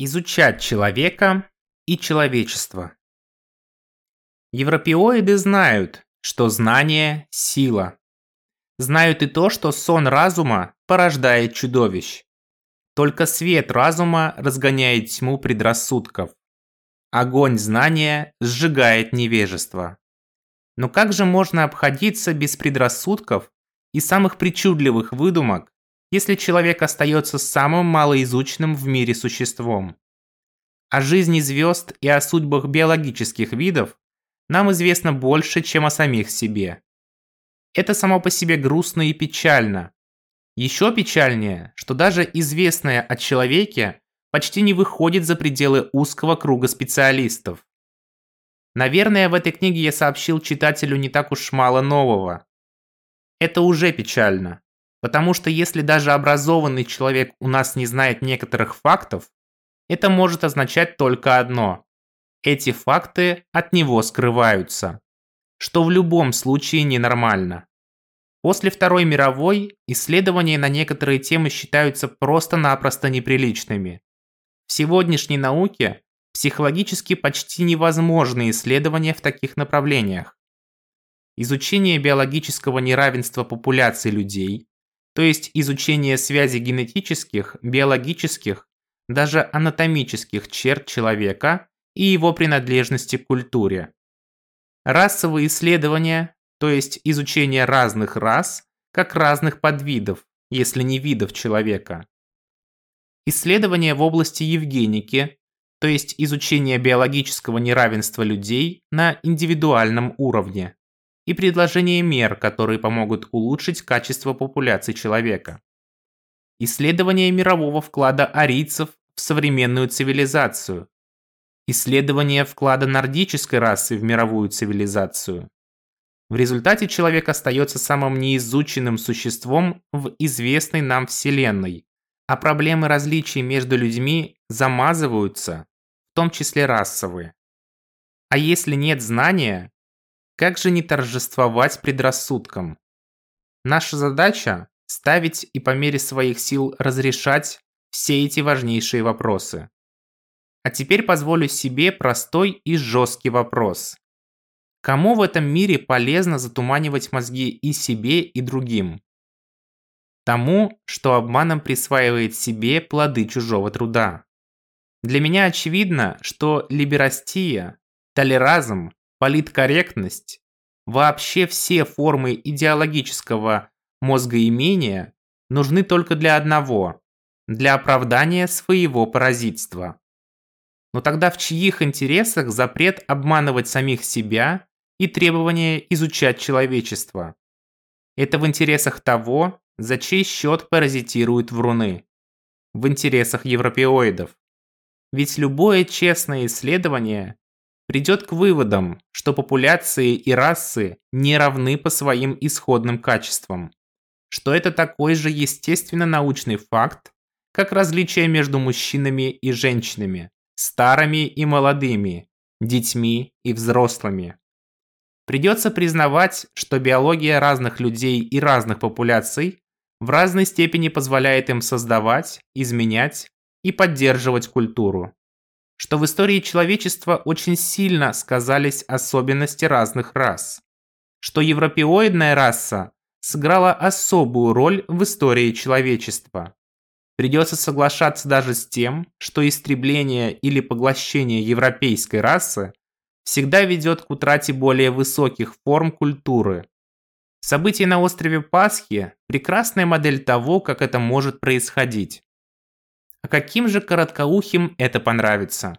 Изучать человека и человечество. Европеоиды знают, что знание – сила. Знают и то, что сон разума порождает чудовищ. Только свет разума разгоняет тьму предрассудков. Огонь знания сжигает невежество. Но как же можно обходиться без предрассудков и самых причудливых выдумок, если человек остается самым малоизученным в мире существом. О жизни звезд и о судьбах биологических видов нам известно больше, чем о самих себе. Это само по себе грустно и печально. Еще печальнее, что даже известное о человеке почти не выходит за пределы узкого круга специалистов. Наверное, в этой книге я сообщил читателю не так уж мало нового. Это уже печально. Потому что если даже образованный человек у нас не знает некоторых фактов, это может означать только одно. Эти факты от него скрываются. Что в любом случае ненормально. После Второй мировой исследования на некоторые темы считаются просто-напросто неприличными. В сегодняшней науке психологически почти невозможны исследования в таких направлениях. Изучение биологического неравенства популяций людей то есть изучение связи генетических, биологических, даже анатомических черт человека и его принадлежности к культуре. Расовые исследования, то есть изучение разных рас, как разных подвидов, если не видов человека. Исследования в области евгеники, то есть изучение биологического неравенства людей на индивидуальном уровне и предложение мер, которые помогут улучшить качество популяции человека. Исследование мирового вклада арийцев в современную цивилизацию. Исследование вклада нордической расы в мировую цивилизацию. В результате человек остается самым неизученным существом в известной нам Вселенной, а проблемы различий между людьми замазываются, в том числе расовые. А если нет знания, как же не торжествовать предрассудкам? Наша задача – ставить и по мере своих сил разрешать все эти важнейшие вопросы. А теперь позволю себе простой и жесткий вопрос. Кому в этом мире полезно затуманивать мозги и себе, и другим? Тому, что обманом присваивает себе плоды чужого труда. Для меня очевидно, что либерастия, толеразм политкорректность, вообще все формы идеологического мозгоимения нужны только для одного – для оправдания своего паразитства. Но тогда в чьих интересах запрет обманывать самих себя и требование изучать человечество? Это в интересах того, за чей счет паразитируют вруны. В интересах европеоидов. Ведь любое честное исследование придет к выводам, что популяции и расы не равны по своим исходным качествам, что это такой же естественно-научный факт, как различие между мужчинами и женщинами, старыми и молодыми, детьми и взрослыми. Придется признавать, что биология разных людей и разных популяций в разной степени позволяет им создавать, изменять и поддерживать культуру что в истории человечества очень сильно сказались особенности разных рас, что европеоидная раса сыграла особую роль в истории человечества. Придется соглашаться даже с тем, что истребление или поглощение европейской расы всегда ведет к утрате более высоких форм культуры. События на острове Пасхи – прекрасная модель того, как это может происходить. А каким же короткоухим это понравится?